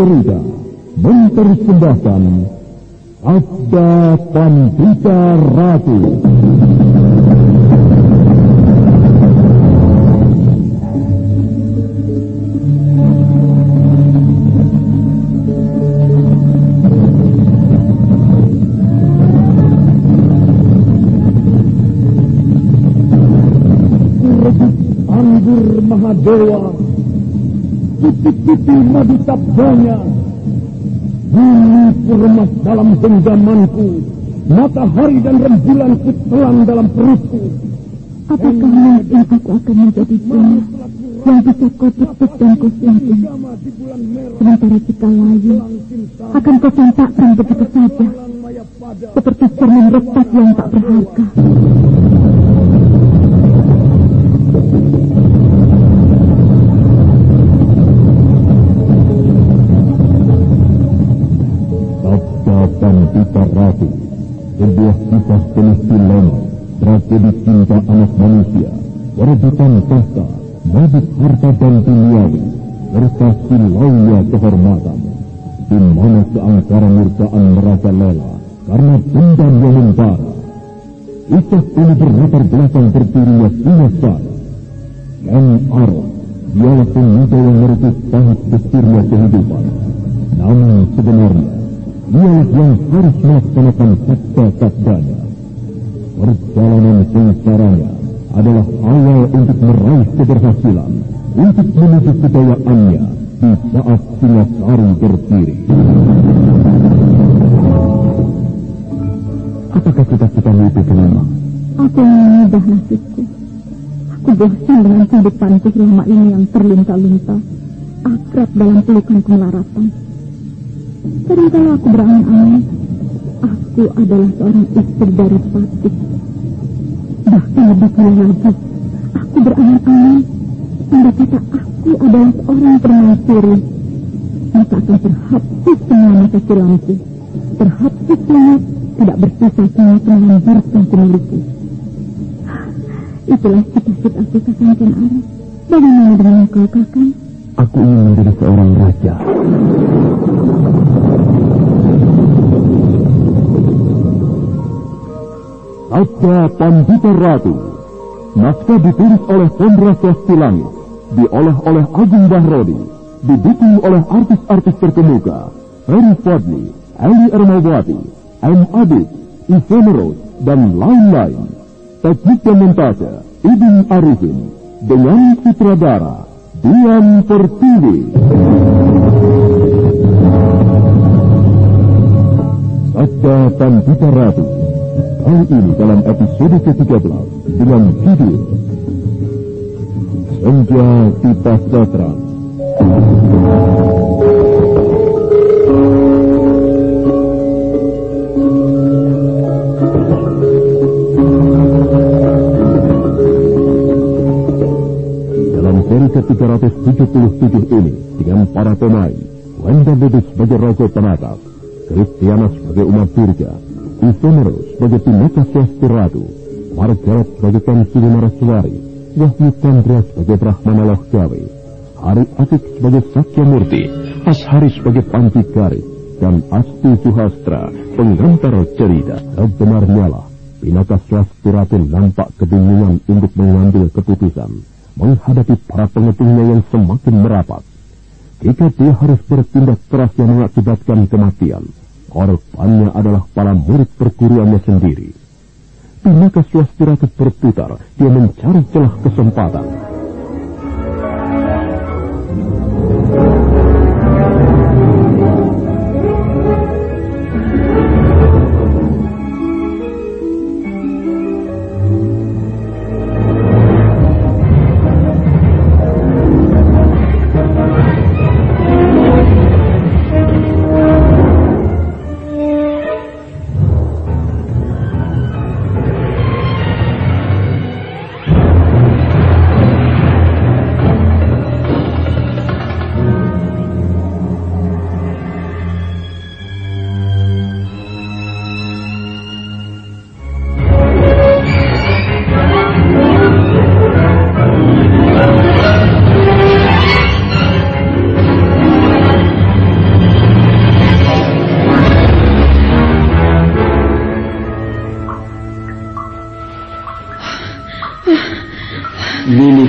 Cerita mempersembahkan Abda Pandita Ratu. Anggur Mahadewa titik-titik madu sabdanya. Bumi peremas dalam genggamanku, matahari dan rembulan kutelan dalam perutku. Apakah mungkin aku akan menjadi bunga yang bisa kau petik dan kau simpan? Sementara jika layu akan kau campakkan begitu saja, seperti cermin retak yang tak berharga. Ratu, sebuah kisah penuh dilema, tragedi cinta anak manusia, perebutan tahta, mabuk harta dan duniawi, serta silaunya kehormatan, di mana keangkara murkaan merajalela karena dendam yang membara. Kisah ini berlatar belakang berdirinya Singasara. Ken Arok, dialah pemuda yang merebut pahit besirnya kehidupan. Namun sebenarnya, dialah yang harus melaksanakan sabda-sabdanya. Perjalanan sengsaranya adalah awal untuk meraih keberhasilan, untuk menuju kejayaannya di saat Singasari berdiri. Apakah cita-citamu itu kenapa? Aku ingin mengubah nasibku. Aku bosan dengan kehidupanku selama ini yang terlunta-lunta, akrab dalam pelukan kemelaratan. Kalau aku berangan-angan, aku adalah seorang istri dari Patih. Bahkan lebih gila lagi, aku berangan-angan, tanda kata aku adalah seorang permaisuri. Maka akan terhapus semua masa silamku, terhapus banget, tidak bersisa semua yang kumiliki. Itulah cita-cita aku Ken Arok. Bagaimana dengan kau kakang? Aku ingin menjadi seorang raja. Sabda Pandita Ratu. Naskah ditulis oleh Hendra Swastilangit, diolah oleh Agung Bahrodi, didukung oleh artis-artis terkemuka, Ferry Fadli, Ali Ermawati, M. Adit, Ifemeros, dan lain-lain. Teknik dan montase, Ibn Arifin, dengan sutradara, Dian Pertiwi. Sabda Pandita Ratu. Kali ini dalam episode ke-13 dengan judul Senja Satra. Dalam seri ke-377 ini dengan para pemain Wenda Lubis sebagai Rogo Penatas, Kristiana sebagai Umar Durga, Isomeros sebagai Pinaka Swasti Margaret sebagai Tansini Maraswari, Wahyu Chandra sebagai Brahmana Lohgawe, Hari Atik sebagai Sakya Murti, Ashari sebagai Panti Garis, dan Asti Suhastra, pengantar cerita. Sebenarnya lah, Pinaka Swasti Ratu nampak kebingungan untuk mengambil keputusan, menghadapi para pengepungnya yang semakin merapat. Jika dia harus bertindak keras yang mengakibatkan kematian, korbannya adalah para murid perguruannya sendiri. Pinaka Swastiratu berputar, dia mencari celah kesempatan.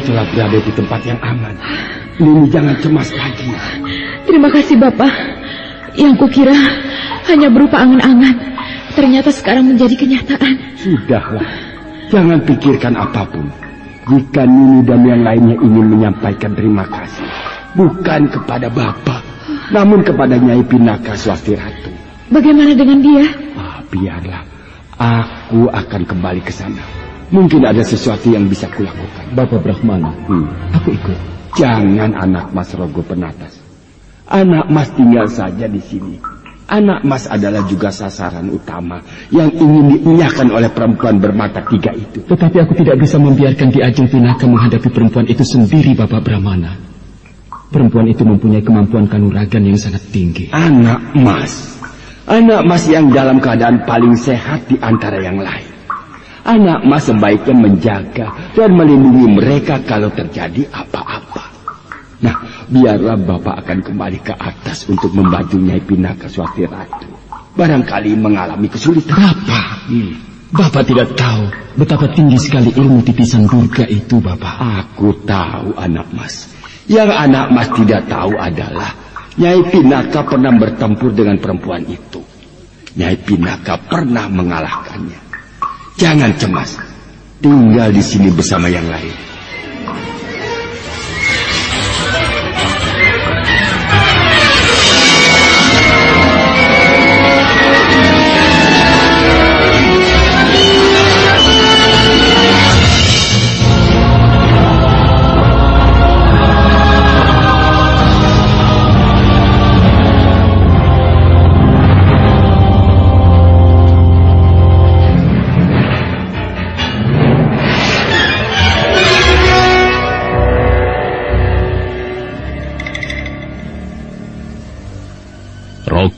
Telah berada di tempat yang aman. Nini jangan cemas lagi. Terima kasih Bapak. Yang kukira hanya berupa angan-angan. Ternyata sekarang menjadi kenyataan. Sudahlah. Jangan pikirkan apa pun. Jika Nini dan yang lainnya ingin menyampaikan terima kasih. Bukan kepada Bapak. Namun kepada Nyai Pinaka Swasti Ratu. Bagaimana dengan dia? Ah, biarlah. Aku akan kembali ke sana. Mungkin ada sesuatu yang bisa kulakukan. Bapak Brahmana, Hmm. aku ikut. Jangan anak Mas Rogo Penatas. Anak Mas tinggal saja di sini. Anak Mas adalah juga sasaran utama yang ingin diinyakan oleh perempuan bermata tiga itu. Tetapi aku tidak bisa membiarkan Ki Ajeng Pinaka menghadapi perempuan itu sendiri, Bapak Brahmana. Perempuan itu mempunyai kemampuan kanuragan yang sangat tinggi. Anak Mas. Anak Mas yang dalam keadaan paling sehat di antara yang lain. Anak Mas sebaiknya menjaga dan melindungi mereka kalau terjadi apa-apa. Nah, biarlah Bapak akan kembali ke atas untuk membantu Nyai Pinaka Swati Ratu. Barangkali mengalami kesulitan. Bapak, Hmm. Bapak tidak tahu betapa tinggi sekali ilmu tipisan durga itu, Bapak. Aku tahu anak Mas. Yang anak Mas tidak tahu adalah Nyai Pinaka pernah bertempur dengan perempuan itu. Nyai Pinaka pernah mengalahkannya. Jangan cemas. Tinggal di sini bersama yang lain.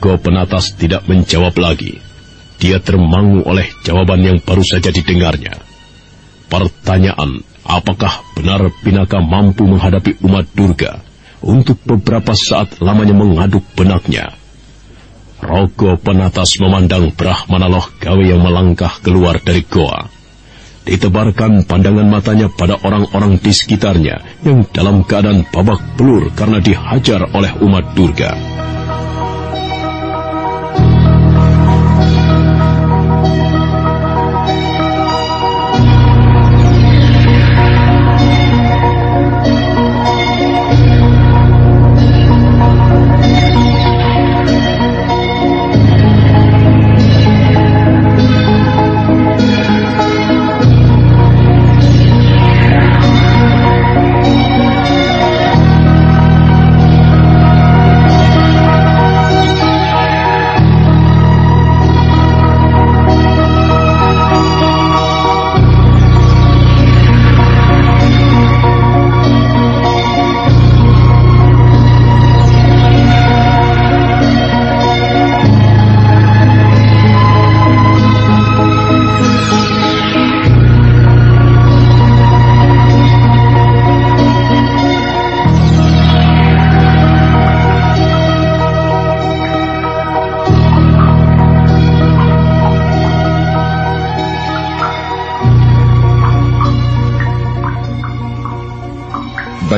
Rogo Penatas tidak menjawab lagi. Dia termangu oleh jawaban yang baru saja didengarnya. Pertanyaan, apakah benar Pinaka mampu menghadapi umat Durga untuk beberapa saat lamanya mengaduk benaknya? Rogo Penatas memandang Brahmana Loh Gawe yang melangkah keluar dari goa. Ditebarkan pandangan matanya pada orang-orang di sekitarnya yang dalam keadaan babak belur karena dihajar oleh umat Durga.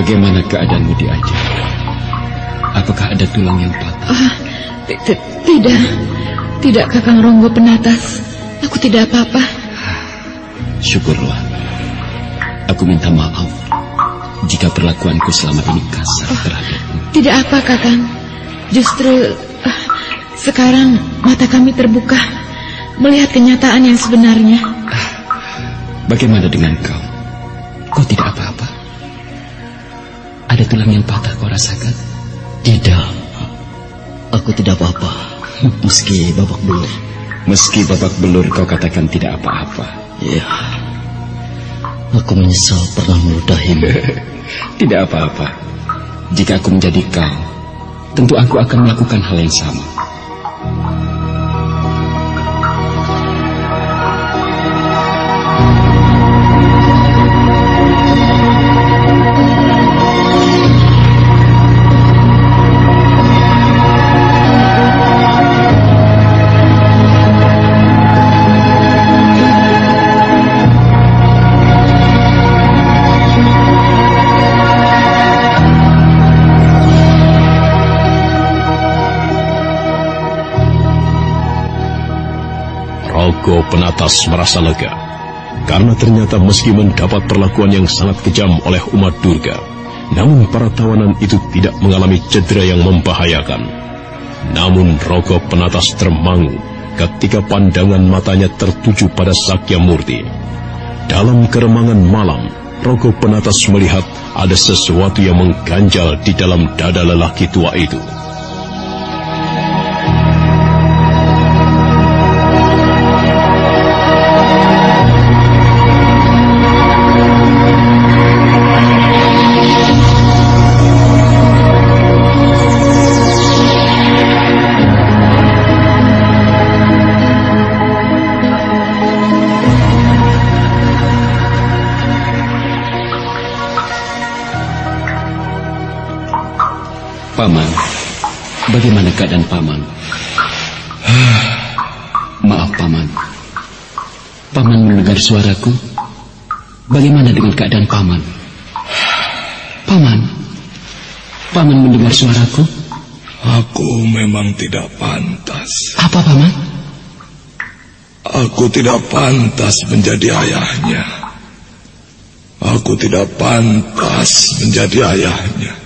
Bagaimana keadaanmu di Aceh? Apakah ada tulang yang patah? Ah, ti- tidak, tidak Kakang Ronggo Penatas. Aku tidak apa-apa. Syukurlah. Aku minta maaf jika perlakuanku selama ini kasar terhadapmu. Tidak apa Kakang. Justru ah, sekarang mata kami terbuka melihat kenyataan yang sebenarnya. Bagaimana dengan kau? Kau tidak apa-apa? Ada tulang yang patah kau rasakan? Tidak. Aku tidak apa-apa. Meski babak belur. Meski babak belur kau katakan tidak apa-apa. Ya. Aku menyesal pernah meludahimu. Tidak apa-apa. Jika aku menjadi kau, tentu aku akan melakukan hal yang sama. Rogo Penatas merasa lega. Karena ternyata meski mendapat perlakuan yang sangat kejam oleh umat Durga, namun para tawanan itu tidak mengalami cedera yang membahayakan. Namun Rogo Penatas termangu ketika pandangan matanya tertuju pada Sakya Murti. Dalam keremangan malam, Rogo Penatas melihat ada sesuatu yang mengganjal di dalam dada lelaki tua itu. Paman, bagaimana keadaan Paman? Maaf Paman. Paman mendengar suaraku. Bagaimana dengan keadaan Paman? Paman, Paman mendengar suaraku? Aku memang tidak pantas. Apa Paman? Aku tidak pantas menjadi ayahnya. Aku tidak pantas menjadi ayahnya.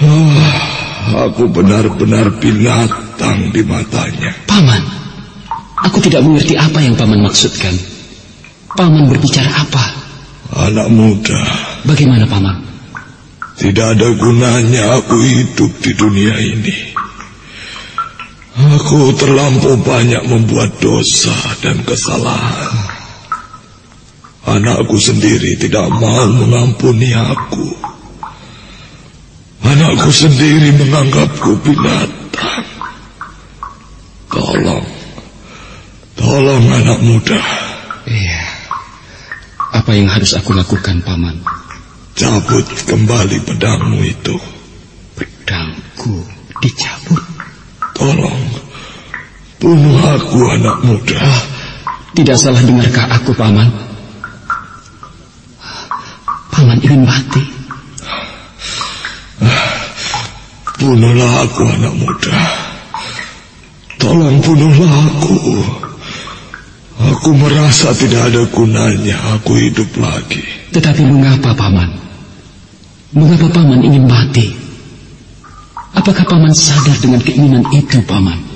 Ah, aku benar-benar binatang di matanya. Paman, aku tidak mengerti apa yang Paman maksudkan. Paman berbicara apa? Anak muda. Bagaimana Paman? Tidak ada gunanya aku hidup di dunia ini. Aku terlampau banyak membuat dosa dan kesalahan. Anakku sendiri tidak mau mengampuni aku. Anakku sendiri menganggapku binatang. Tolong, tolong anak muda. Iya. Apa yang harus aku lakukan, Paman? Cabut kembali pedangmu itu. Pedangku dicabut? Tolong, bunuh aku anak muda. Oh, tidak salah dengarkah aku, Paman? Paman ingin mati. Bunuhlah aku anak muda. Tolong bunuhlah aku. Aku merasa tidak ada gunanya aku hidup lagi. Tetapi mengapa paman? Mengapa paman ingin mati? Apakah paman sadar dengan keinginan itu paman?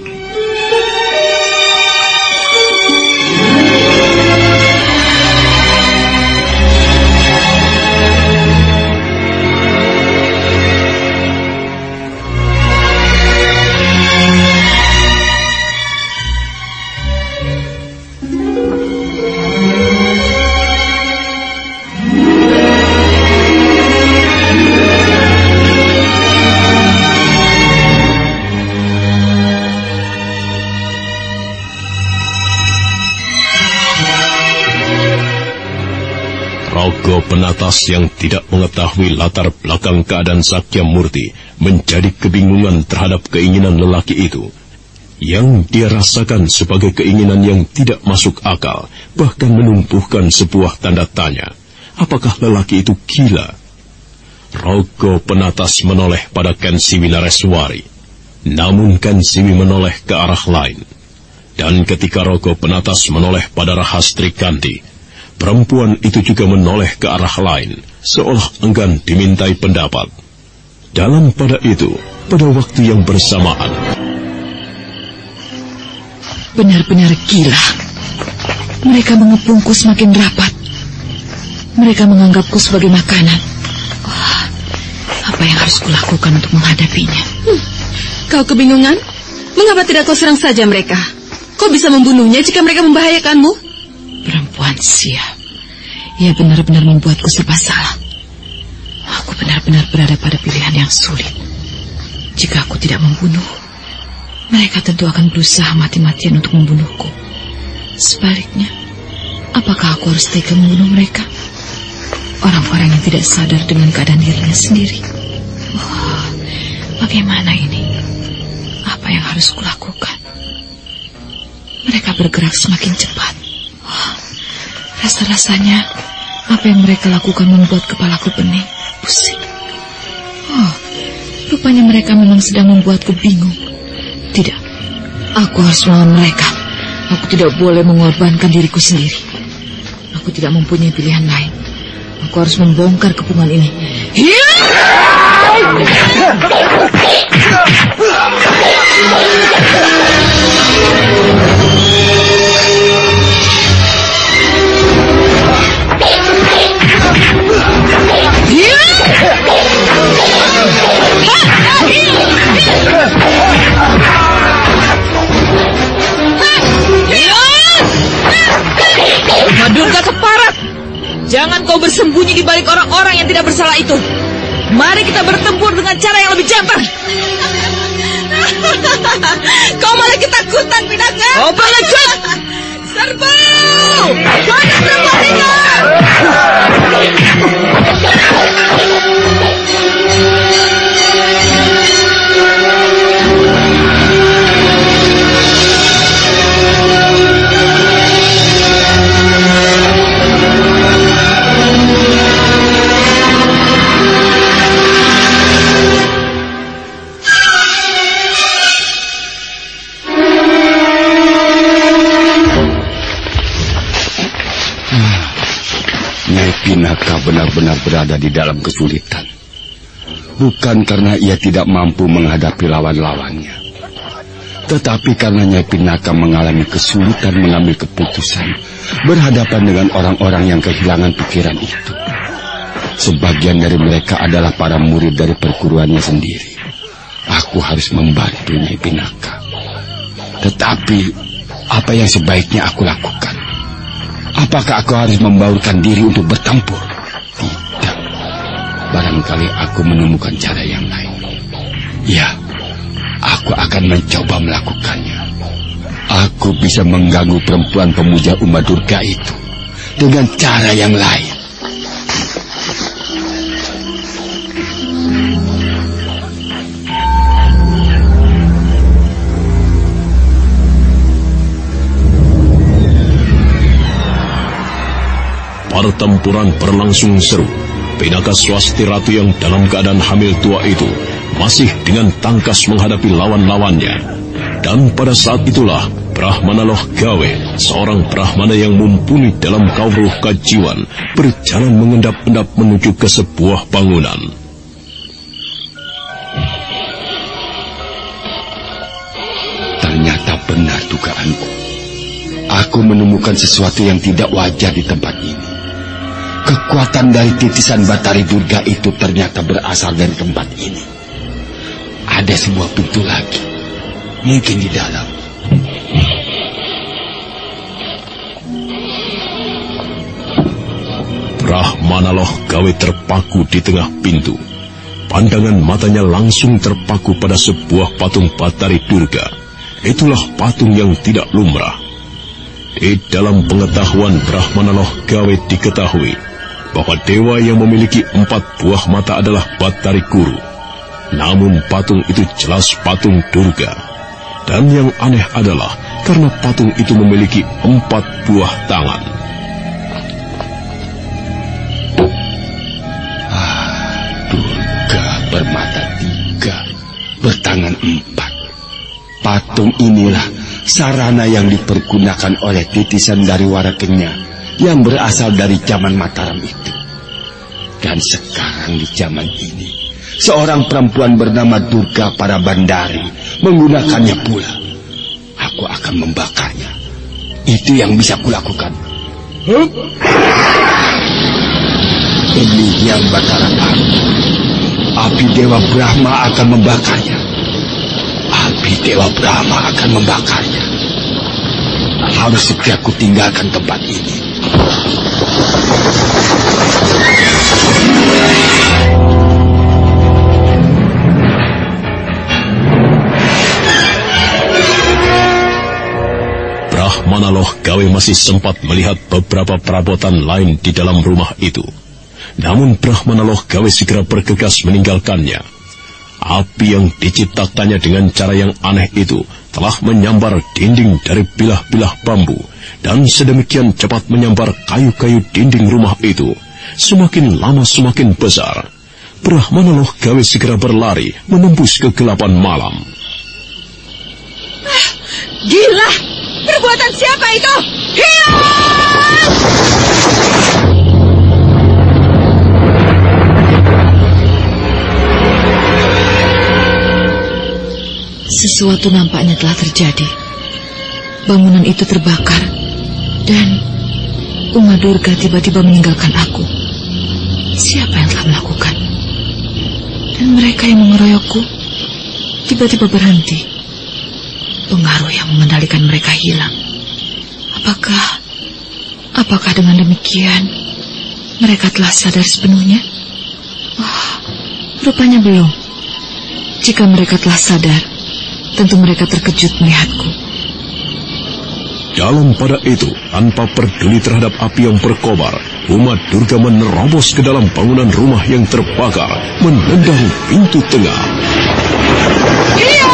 Penatas yang tidak mengetahui latar belakang keadaan Sakya Murti menjadi kebingungan terhadap keinginan lelaki itu. Yang dia rasakan sebagai keinginan yang tidak masuk akal, bahkan menumpuhkan sebuah tanda tanya. Apakah lelaki itu gila? Rogo penatas menoleh pada Kensiwi Nareswari. Namun Kensiwi menoleh ke arah lain. Dan ketika Rogo penatas menoleh pada Rahastri Kanti, Perempuan itu juga menoleh ke arah lain, seolah enggan dimintai pendapat. Dalam pada itu, pada waktu yang bersamaan. Benar-benar gila. Mereka mengepungku semakin rapat. Mereka menganggapku sebagai makanan. Oh, apa yang harus kulakukan untuk menghadapinya? Hmm, kau kebingungan? Mengapa tidak kau serang saja mereka? Kau bisa membunuhnya jika mereka membahayakanmu? Siap. Ia benar-benar membuatku serba salah. Aku benar-benar berada pada pilihan yang sulit. Jika aku tidak membunuh, mereka tentu akan berusaha mati-matian untuk membunuhku. Sebaliknya, apakah aku harus tega membunuh mereka? Orang-orang yang tidak sadar dengan keadaan dirinya sendiri. Oh, bagaimana ini? Apa yang harus kulakukan? Mereka bergerak semakin cepat. Rasa-rasanya apa yang mereka lakukan membuat kepalaku pening, pusing. Oh, rupanya mereka memang sedang membuatku bingung. Tidak, aku harus melawan mereka. Aku tidak boleh mengorbankan diriku sendiri. Aku tidak mempunyai pilihan lain. Aku harus membongkar kepungan ini. Hiya! Madurga keparat! Jangan kau bersembunyi di balik orang-orang yang tidak bersalah itu. Mari kita bertempur dengan cara yang lebih jantan. Kau malah ketakutan, Pinaka. Kau pengecut! Serbu! Mana perempuan benar-benar berada di dalam kesulitan. Bukan karena ia tidak mampu menghadapi lawan-lawannya. Tetapi karena Nyai Pinaka mengalami kesulitan mengambil keputusan berhadapan dengan orang-orang yang kehilangan pikiran itu. Sebagian dari mereka adalah para murid dari perguruannya sendiri. Aku harus membantu Nyai Pinaka. Tetapi apa yang sebaiknya aku lakukan? Apakah aku harus membaurkan diri untuk bertempur? Barangkali aku menemukan cara yang lain. Ya, aku akan mencoba melakukannya. Aku bisa mengganggu perempuan pemuja Uma Durga itu dengan cara yang lain. Pertempuran berlangsung seru. Pinaka Swasti Ratu yang dalam keadaan hamil tua itu masih dengan tangkas menghadapi lawan-lawannya. Dan pada saat itulah Brahmana Loh Gawe, seorang Brahmana yang mumpuni dalam kauruh kajiwan, berjalan mengendap-endap menuju ke sebuah bangunan. Ternyata benar dugaanku. Aku menemukan sesuatu yang tidak wajar di tempat ini. Kekuatan dari titisan Batari Durga itu ternyata berasal dari tempat ini. Ada sebuah pintu lagi. Mungkin di dalam. Brahmana Loh Gawe terpaku di tengah pintu. Pandangan matanya langsung terpaku pada sebuah patung Batari Durga. Itulah patung yang tidak lumrah. Di dalam pengetahuan Brahmana Loh Gawe diketahui bahwa dewa yang memiliki empat buah mata adalah Batari Guru. Namun patung itu jelas patung Durga. Dan yang aneh adalah karena patung itu memiliki empat buah tangan. Durga bermata tiga, bertangan empat. Patung inilah sarana yang dipergunakan oleh titisan dari Warakenya yang berasal dari zaman Mataram itu. Dan sekarang di zaman ini, seorang perempuan bernama Durga para bandari menggunakannya pula. Aku akan membakarnya. Itu yang bisa kulakukan. Hup. Ini yang Batara Api. Api Dewa Brahma akan membakarnya. Api Dewa Brahma akan membakarnya. Harus segera kutinggalkan tempat ini. Brahmana Loh Gawe masih sempat melihat beberapa perabotan lain di dalam rumah itu. Namun Brahmana Loh Gawe segera bergegas meninggalkannya. Api yang diciptakannya dengan cara yang aneh itu telah menyambar dinding dari bilah-bilah bambu dan sedemikian cepat menyambar kayu-kayu dinding rumah itu. Semakin lama semakin besar. Brahmana Loh Gawe segera berlari menembus kegelapan malam. Gila! Perbuatan siapa itu? Hilang! Sesuatu nampaknya telah terjadi. Bangunan itu terbakar dan Uma Durga tiba-tiba meninggalkan aku. Siapa yang telah melakukan? Dan mereka yang mengeroyokku tiba-tiba berhenti. Pengaruh yang mengendalikan mereka hilang. Apakah, apakah dengan demikian mereka telah sadar sepenuhnya? Oh, rupanya belum. Jika mereka telah sadar, tentu mereka terkejut melihatku. Dalam pada itu, tanpa peduli terhadap api yang berkobar, umat Durga menerobos ke dalam bangunan rumah yang terbakar, menendang pintu tengah. Iya!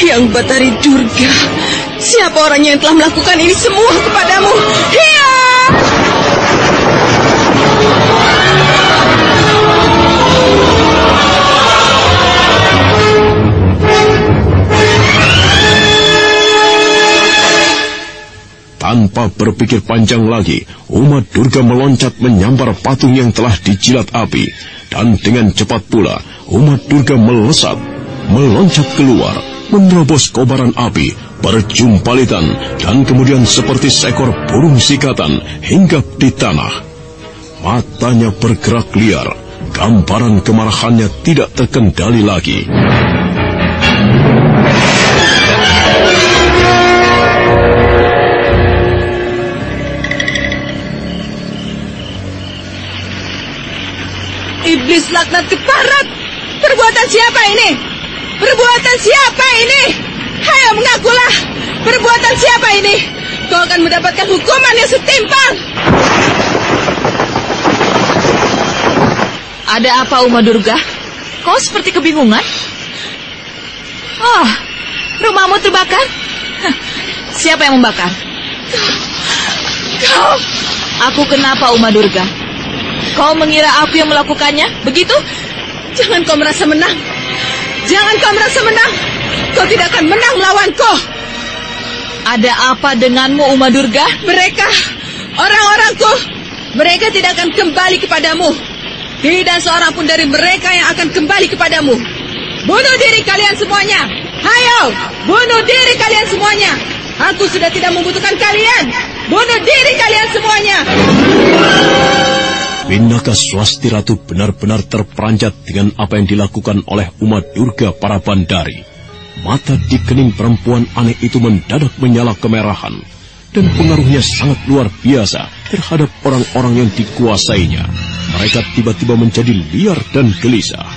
Yang Batari Durga, siapa orangnya yang telah melakukan ini semua kepadamu? Iya! Tanpa berpikir panjang lagi, umat Durga meloncat menyambar patung yang telah dijilat api. Dan dengan cepat pula, umat Durga melesat, meloncat keluar, menerobos kobaran api, berjumpalitan, dan kemudian seperti seekor burung sikatan hinggap di tanah. Matanya bergerak liar, gambaran kemarahannya tidak terkendali lagi. Iblis laknat keparat! Perbuatan siapa ini? Perbuatan siapa ini? Hayo mengakulah! Perbuatan siapa ini? Kau akan mendapatkan hukuman yang setimpal! Ada apa Uma Durga? Kau seperti kebingungan? Oh, rumahmu terbakar? Siapa yang membakar? Kau! Aku kenapa Uma Durga? Kau mengira aku yang melakukannya? Begitu? Jangan kau merasa menang! Jangan kau merasa menang! Kau tidak akan menang melawanku! Ada apa denganmu Uma Durga? Mereka, orang-orangku, mereka tidak akan kembali kepadamu. Tidak seorang pun dari mereka yang akan kembali kepadamu. Bunuh diri kalian semuanya. Hayo, bunuh diri kalian semuanya. Aku sudah tidak membutuhkan kalian. Bunuh diri kalian semuanya. Pinaka Swasti Ratu benar-benar terperanjat dengan apa yang dilakukan oleh umat Durga para bandari. Mata di kening perempuan aneh itu mendadak menyala kemerahan. Dan pengaruhnya sangat luar biasa terhadap orang-orang yang dikuasainya. Mereka tiba-tiba menjadi liar dan gelisah.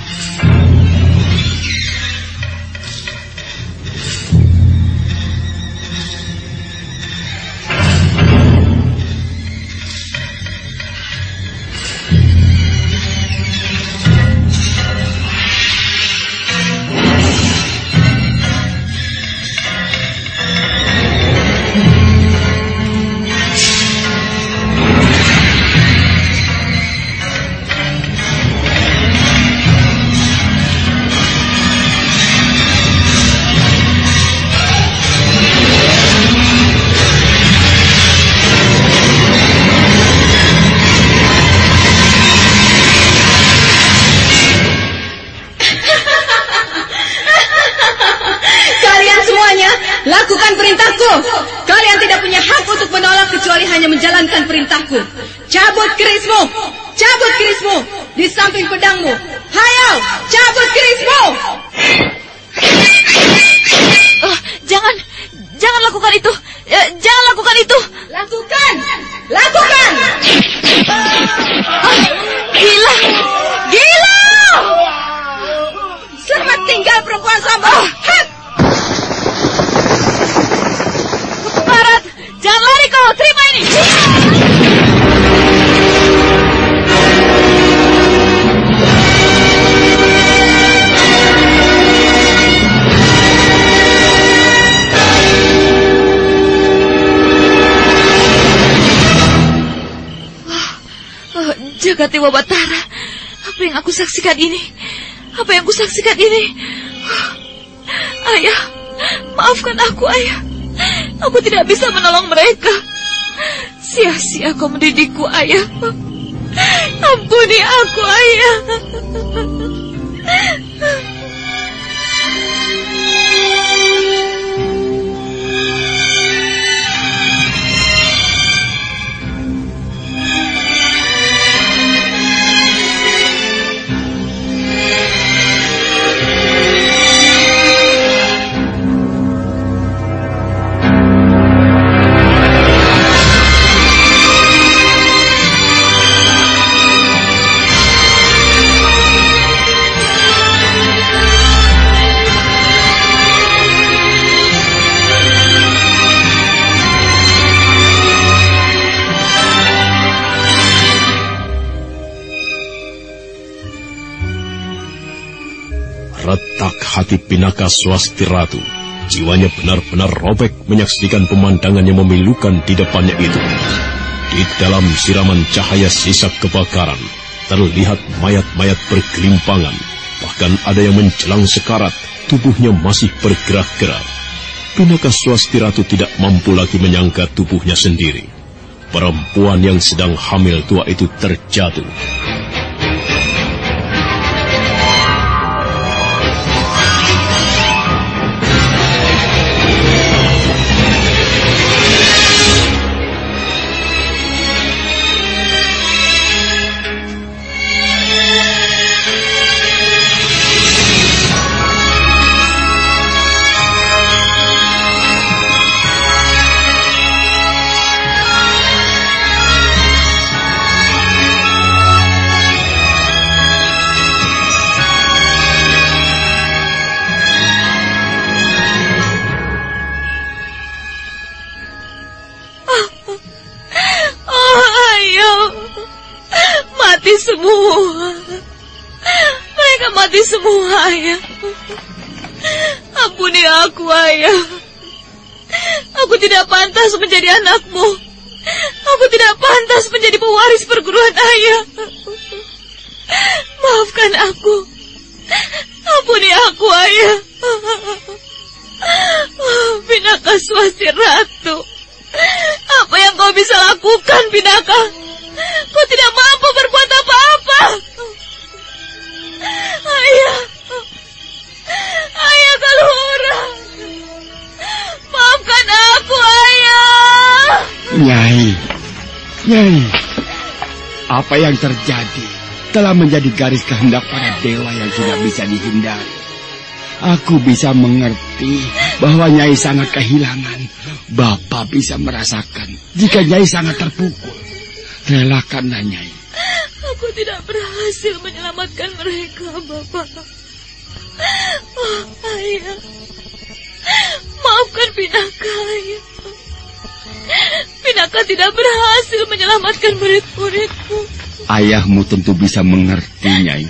Yang aku saksikan ini? Apa yang aku saksikan ini? Ayah. Maafkan aku, ayah. Aku tidak bisa menolong mereka. Sia-sia kau mendidikku, ayah. Ampuni aku, ayah. Hati Pinaka Swasti Ratu. Jiwanya benar-benar robek menyaksikan pemandangan yang memilukan di depannya itu. Di dalam siraman cahaya sisa kebakaran, terlihat mayat-mayat bergelimpangan. Bahkan ada yang menjelang sekarat, tubuhnya masih bergerak-gerak. Pinaka Swasti Ratu tidak mampu lagi menyangka tubuhnya sendiri. Perempuan yang sedang hamil tua itu terjatuh. Ayah. Ampuni aku, ayah. Aku tidak pantas menjadi anakmu. Aku tidak pantas menjadi pewaris perguruan ayah. Maafkan aku. Ampuni aku, ayah. Pinaka Swasti Ratu. Apa yang kau bisa lakukan, Pinaka? Kau Apa yang terjadi telah menjadi garis kehendak para dewa yang tidak bisa dihindari. Aku bisa mengerti bahwa Nyai sangat kehilangan. Bapak bisa merasakan jika Nyai sangat terpukul. Relakanlah Nyai. Aku tidak berhasil menyelamatkan mereka, Bapak. Oh, ayah. Maafkan Pinaka, ayah. Pinaka tidak berhasil menyelamatkan murid-muridku. Ayahmu tentu bisa mengerti, Nyai.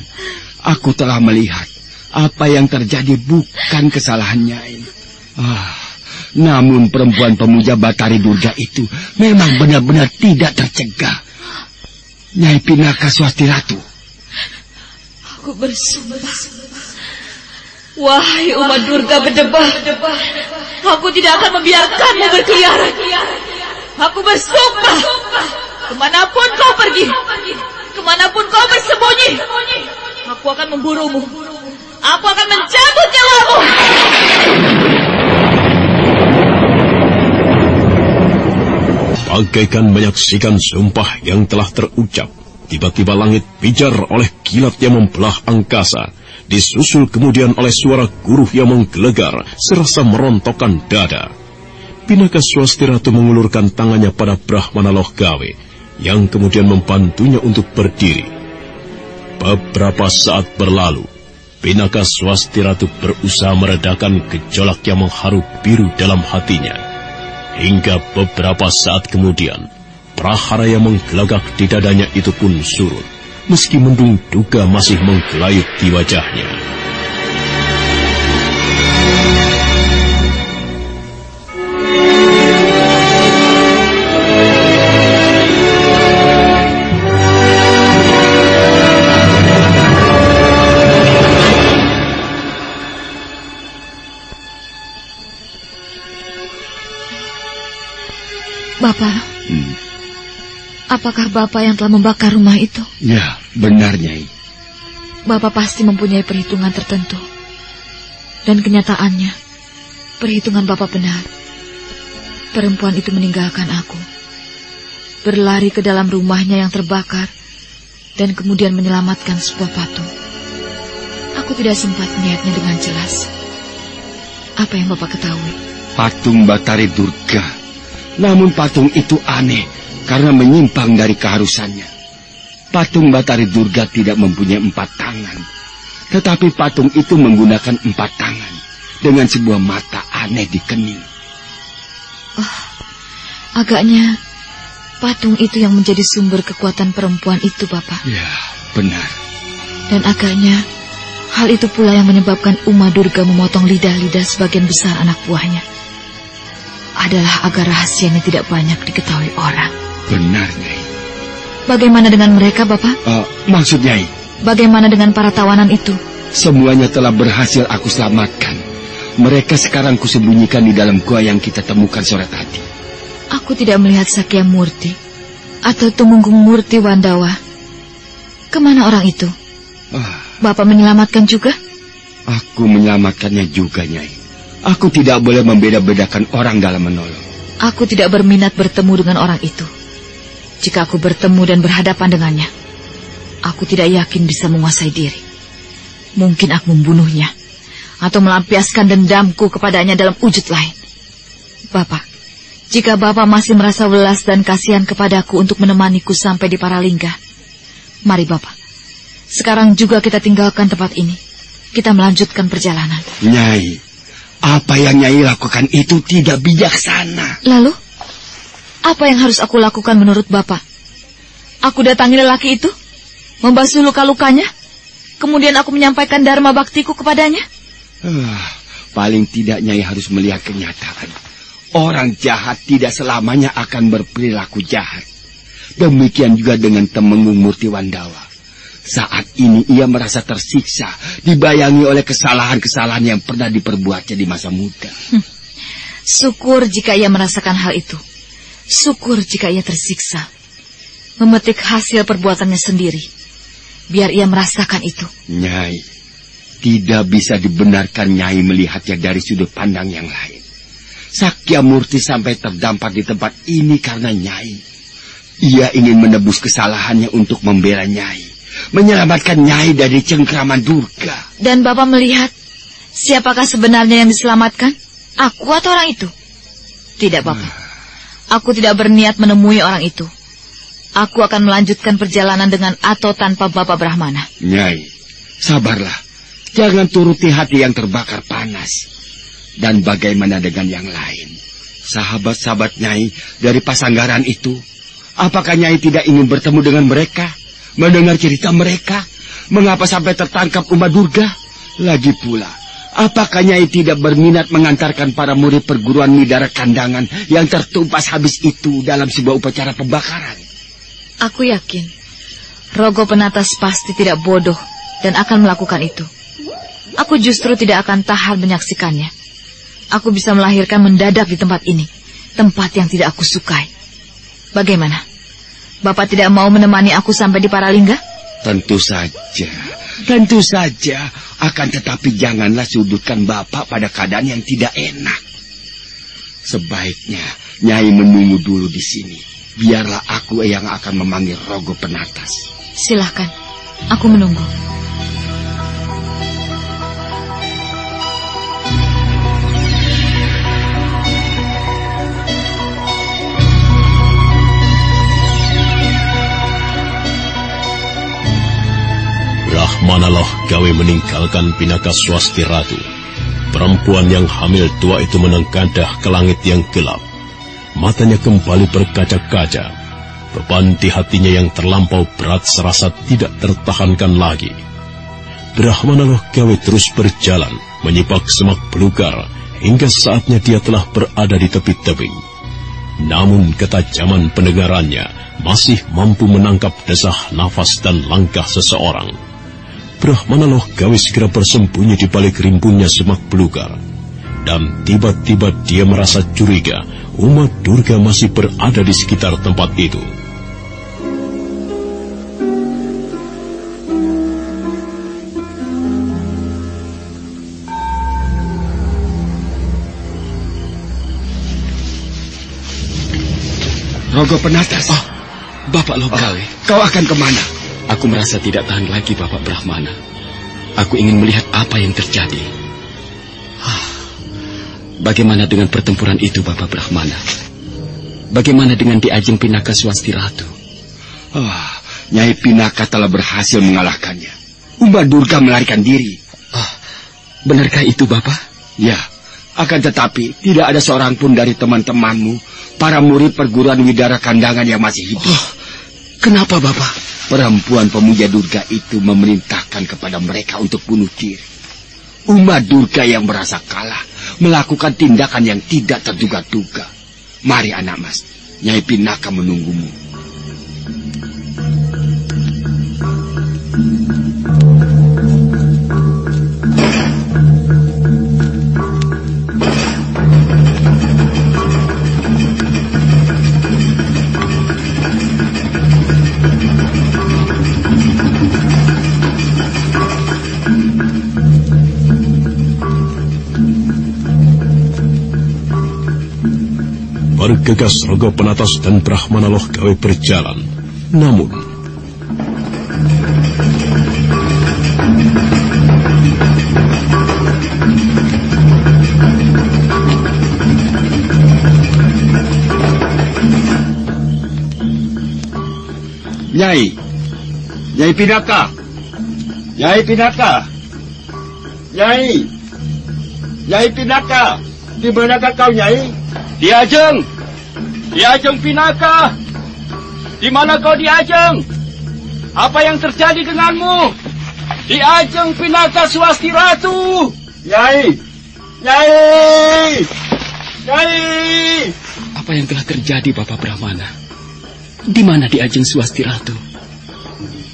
Aku telah melihat apa yang terjadi bukan kesalahan Nyai. Ah, namun perempuan pemuja Batari Durga itu memang benar-benar tidak tercegah. Nyai Pinaka Swasti Ratu. Aku bersumpah Wahai umat Durga berdebah, aku tidak akan membiarkanmu berkeliaran. Aku bersumpah, ke mana pun kau pergi, ke mana pun kau bersembunyi, aku akan memburumu. Aku akan mencabut nyawamu. Bagaikan menyaksikan sumpah yang telah terucap, tiba-tiba langit pijar oleh kilat yang membelah angkasa disusul kemudian oleh suara guruh yang menggelegar serasa merontokkan dada. Pinaka Swasti Ratu mengulurkan tangannya pada Brahmana Lohgawe yang kemudian membantunya untuk berdiri. Beberapa saat berlalu, Pinaka Swasti Ratu berusaha meredakan gejolak yang mengharu biru dalam hatinya. Hingga beberapa saat kemudian, prahara yang menggelagak di dadanya itu pun surut meski mendung duga masih menggelayut di wajahnya. Bapak, hmm. apakah Bapak yang telah membakar rumah itu? Ya, benar, Nyai. Bapak pasti mempunyai perhitungan tertentu. Dan kenyataannya, perhitungan Bapak benar. Perempuan itu meninggalkan aku. Berlari ke dalam rumahnya yang terbakar dan kemudian menyelamatkan sebuah patung. Aku tidak sempat melihatnya dengan jelas. Apa yang Bapak ketahui? Patung Batari Durga. Namun patung itu aneh karena menyimpang dari keharusannya. Patung Batari Durga tidak mempunyai empat tangan. Tetapi patung itu menggunakan empat tangan dengan sebuah mata aneh di kening. Oh, agaknya patung itu yang menjadi sumber kekuatan perempuan itu, Bapak. Ya, benar. Dan agaknya Hal itu pula yang menyebabkan Uma Durga memotong lidah-lidah sebagian besar anak buahnya. Adalah agar rahasianya tidak banyak diketahui orang. Benar, Nyai. Bagaimana dengan mereka, Bapak? Uh, maksud Nyai? Bagaimana dengan para tawanan itu? Semuanya telah berhasil aku selamatkan. Mereka sekarang kusembunyikan di dalam gua yang kita temukan sore tadi. Aku tidak melihat Sakya Murti atau Tumunggung Murti Wandawa. Ke mana orang itu? Uh, Bapak menyelamatkan juga? Aku menyelamatkannya juga, Nyai. Aku tidak boleh membeda-bedakan orang dalam menolong. Aku tidak berminat bertemu dengan orang itu. Jika aku bertemu dan berhadapan dengannya, aku tidak yakin bisa menguasai diri. Mungkin aku membunuhnya atau melampiaskan dendamku kepadanya dalam wujud lain. Bapak, jika Bapak masih merasa welas dan kasihan kepadaku untuk menemaniku sampai di Paralingga, mari Bapak, sekarang juga kita tinggalkan tempat ini. Kita melanjutkan perjalanan. Nyai, apa yang Nyai lakukan itu tidak bijaksana. Lalu, apa yang harus aku lakukan menurut Bapak? Aku datangi lelaki itu, membasuh luka-lukanya, kemudian aku menyampaikan dharma baktiku kepadanya? Uh, paling tidak Nyai harus melihat kenyataan. Orang jahat tidak selamanya akan berperilaku jahat. Demikian juga dengan Temenggung Murti Wandawa. Saat ini ia merasa tersiksa, dibayangi oleh kesalahan-kesalahan yang pernah diperbuatnya di masa muda. Hmm. Syukur jika ia merasakan hal itu. Syukur jika ia tersiksa. Memetik hasil perbuatannya sendiri. Biar ia merasakan itu. Nyai, tidak bisa dibenarkan Nyai melihatnya dari sudut pandang yang lain. Sakya Murti sampai terdampar di tempat ini karena Nyai. Ia ingin menebus kesalahannya untuk membela Nyai menyelamatkan Nyai dari cengkraman Durga. Dan Bapak melihat siapakah sebenarnya yang diselamatkan? Aku atau orang itu? Tidak, Bapak. Aku tidak berniat menemui orang itu. Aku akan melanjutkan perjalanan dengan atau tanpa Bapak Brahmana. Nyai, sabarlah. Jangan turuti hati yang terbakar panas. Dan bagaimana dengan yang lain? Sahabat-sahabat Nyai dari Pasanggaran itu, apakah Nyai tidak ingin bertemu dengan mereka? Mendengar cerita mereka. Mengapa sampai tertangkap Uma Durga? Lagi pula, apakah Nyai tidak berminat mengantarkan para murid perguruan Midara Kandangan yang tertumpas habis itu dalam sebuah upacara pembakaran? Aku yakin, Rogo Penatas pasti tidak bodoh dan akan melakukan itu. Aku justru tidak akan tahan menyaksikannya. Aku bisa melahirkan mendadak di tempat ini, tempat yang tidak aku sukai. Bagaimana? Bapak tidak mau menemani aku sampai di Paralingga? Tentu saja, tentu saja. Akan tetapi janganlah sudutkan Bapak pada keadaan yang tidak enak. Sebaiknya Nyai menunggu dulu di sini. Biarlah aku yang akan memanggil Rogo Penatas. Silahkan, aku menunggu. Rahmanalah gawe meninggalkan Pinaka Swasti Ratu. Perempuan yang hamil tua itu menengkadah ke langit yang gelap. Matanya kembali berkaca-kaca. Beban di hatinya yang terlampau berat serasa tidak tertahankan lagi. Brahmanaloh gawe terus berjalan, menyipak semak belukar, hingga saatnya dia telah berada di tepi tebing. Namun ketajaman pendengarannya masih mampu menangkap desah nafas dan langkah seseorang. Brahmana loh gawe segera bersembunyi di balik rimbunnya semak belukar. Dan tiba-tiba dia merasa curiga umat Durga masih berada di sekitar tempat itu. Rogo Penatas. Oh, Bapak Logawe. Oh, kau akan ke mana? Aku merasa tidak tahan lagi Bapak Brahmana. Aku ingin melihat apa yang terjadi. Ah, bagaimana dengan pertempuran itu Bapak Brahmana? Bagaimana dengan di Ajeng Pinaka Swasti Ratu? Oh, Nyai Pinaka telah berhasil mengalahkannya. Umbah Durga melarikan diri. Oh, benarkah itu Bapak? Ya, akan tetapi tidak ada seorang pun dari teman-temanmu para murid perguruan Widara Kandangan yang masih hidup. Oh, kenapa Bapak? Perempuan pemuja Durga itu memerintahkan kepada mereka untuk bunuh diri. Umat Durga yang merasa kalah melakukan tindakan yang tidak terduga-duga. Mari anak mas, Nyai Pinaka menunggumu. Bergegas Rogo Penatas dan Brahmana Loh gawe berjalan. Namun... Nyai, Nyai Pinaka, Nyai Pinaka, Nyai, Nyai Pinaka, di manakah kau Nyai? Di Ajeng, di Ajeng Pinaka. Di mana kau di Ajeng? Apa yang terjadi denganmu? Di Ajeng Pinaka Swasti Ratu. Nyai! Nyai! Nyai! Apa yang telah terjadi Bapak Brahmana? Di mana di Ajeng Swasti Ratu?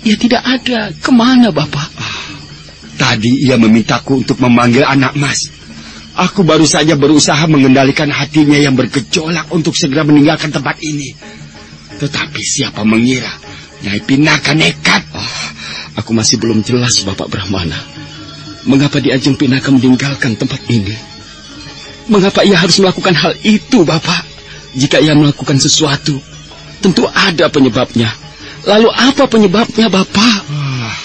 Ya tidak ada. Ke mana Bapak? Tadi ia memintaku untuk memanggil anak mas. Aku baru saja berusaha mengendalikan hatinya yang bergejolak untuk segera meninggalkan tempat ini. Tetapi siapa mengira Nyai Pinaka nekat? Oh, aku masih belum jelas Bapak Brahmana. Mengapa di Ajeng Pinaka meninggalkan tempat ini? Mengapa ia harus melakukan hal itu, Bapak? Jika ia melakukan sesuatu, tentu ada penyebabnya. Lalu apa penyebabnya, Bapak? Oh,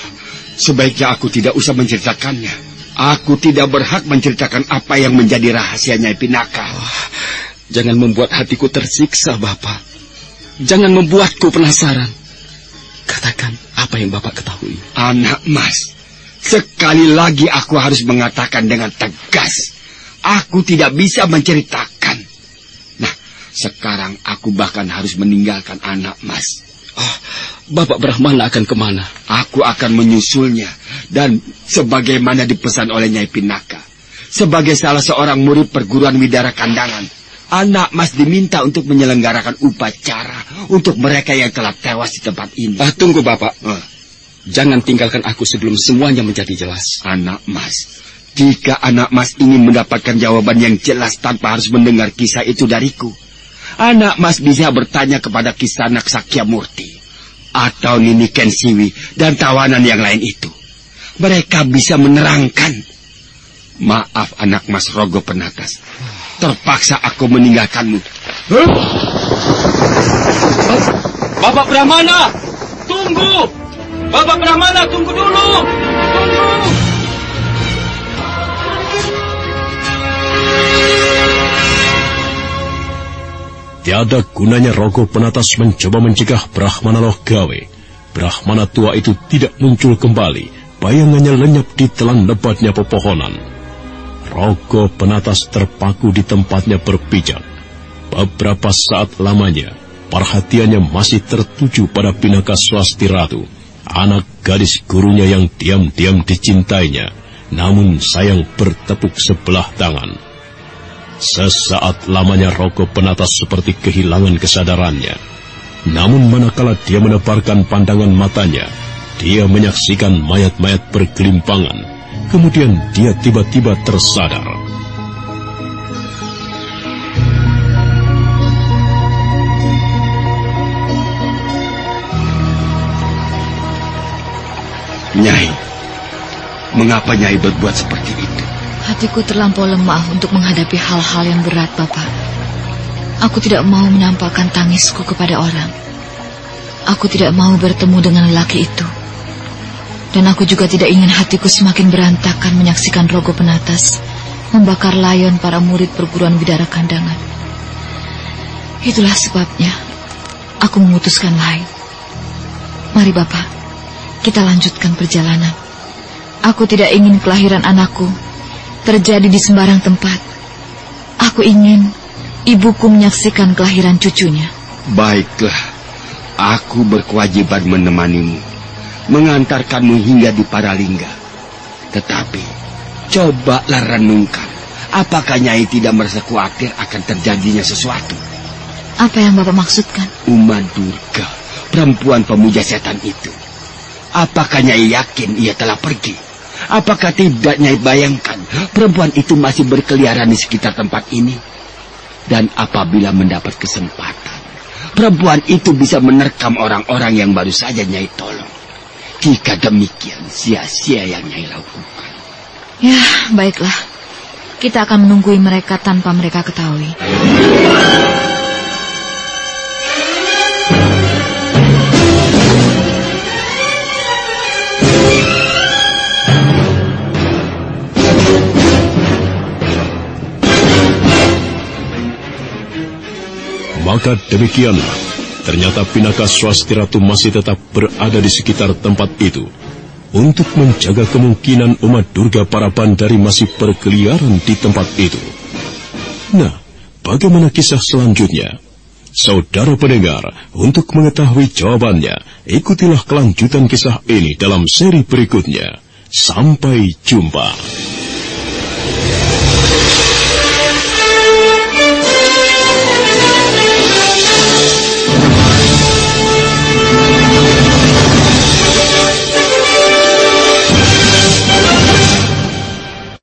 sebaiknya aku tidak usah menceritakannya. Aku tidak berhak menceritakan apa yang menjadi rahasianya Pinaka. Oh, jangan membuat hatiku tersiksa, Bapak. Jangan membuatku penasaran. Katakan apa yang Bapak ketahui. Anak Mas, sekali lagi aku harus mengatakan dengan tegas. Aku tidak bisa menceritakan. Nah, sekarang aku bahkan harus meninggalkan anak Mas. Oh, Bapak Brahmana akan ke mana? Aku akan menyusulnya. Dan sebagaimana dipesan oleh Nyai Pinaka. Sebagai salah seorang murid perguruan Widara Kandangan. Anak Mas diminta untuk menyelenggarakan upacara untuk mereka yang telah tewas di tempat ini. Ah, tunggu Bapak. Uh. Jangan tinggalkan aku sebelum semuanya menjadi jelas. Anak Mas, jika anak Mas ingin mendapatkan jawaban yang jelas tanpa harus mendengar kisah itu dariku, anak Mas bisa bertanya kepada Kisanak Sakyamurti atau Nini Kensiwi dan tawanan yang lain itu. Mereka bisa menerangkan. Maaf anak Mas Rogo Penatas. Terpaksa aku meninggalkanmu. Bapak Brahmana, tunggu. Bapak Brahmana, tunggu dulu. Tunggu. Tiada gunanya Rogo Penatas mencoba mencegah Brahmana Loh Gawe. Brahmana tua itu tidak muncul kembali, bayangannya lenyap di telan lebatnya pepohonan. Rogo Penatas terpaku di tempatnya berpijak. Beberapa saat lamanya, perhatiannya masih tertuju pada Pinaka Swasti Ratu, anak gadis gurunya yang diam-diam dicintainya, namun sayang bertepuk sebelah tangan. Sesaat lamanya Roko Penatas seperti kehilangan kesadarannya. Namun manakala dia menebarkan pandangan matanya, dia menyaksikan mayat-mayat bergelimpangan. Kemudian dia tiba-tiba tersadar. Nyai, mengapa Nyai berbuat seperti ini? Hatiku terlampau lemah untuk menghadapi hal-hal yang berat, Bapak. Aku tidak mau menampakkan tangisku kepada orang. Aku tidak mau bertemu dengan lelaki itu. Dan aku juga tidak ingin hatiku semakin berantakan menyaksikan Rogo Penatas membakar layon para murid perguruan Widara Kandangan. Itulah sebabnya aku memutuskan lain. Mari Bapak, kita lanjutkan perjalanan. Aku tidak ingin kelahiran anakku terjadi di sembarang tempat. Aku ingin ibuku menyaksikan kelahiran cucunya. Baiklah, aku berkewajiban menemanimu, mengantarkanmu hingga di Paralingga. Tetapi, cobalah renungkan, apakah Nyai tidak merasa khawatir akan terjadinya sesuatu? Apa yang Bapak maksudkan? Uma Durga, perempuan pemuja setan itu. Apakah Nyai yakin ia telah pergi? Apakah tidak Nyai bayangkan perempuan itu masih berkeliaran di sekitar tempat ini? Dan apabila mendapat kesempatan, perempuan itu bisa menerkam orang-orang yang baru saja Nyai tolong. Jika demikian, sia-sia yang Nyai lakukan. Ya, baiklah. Kita akan menunggui mereka tanpa mereka ketahui. Maka demikianlah, ternyata Pinaka Swasti Ratu masih tetap berada di sekitar tempat itu untuk menjaga kemungkinan umat Durga para Pandari masih berkeliaran di tempat itu. Nah, bagaimana kisah selanjutnya? Saudara pendengar, untuk mengetahui jawabannya, ikutilah kelanjutan kisah ini dalam seri berikutnya. Sampai jumpa.